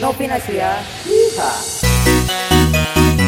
Nopi Nasria. Yeehaw.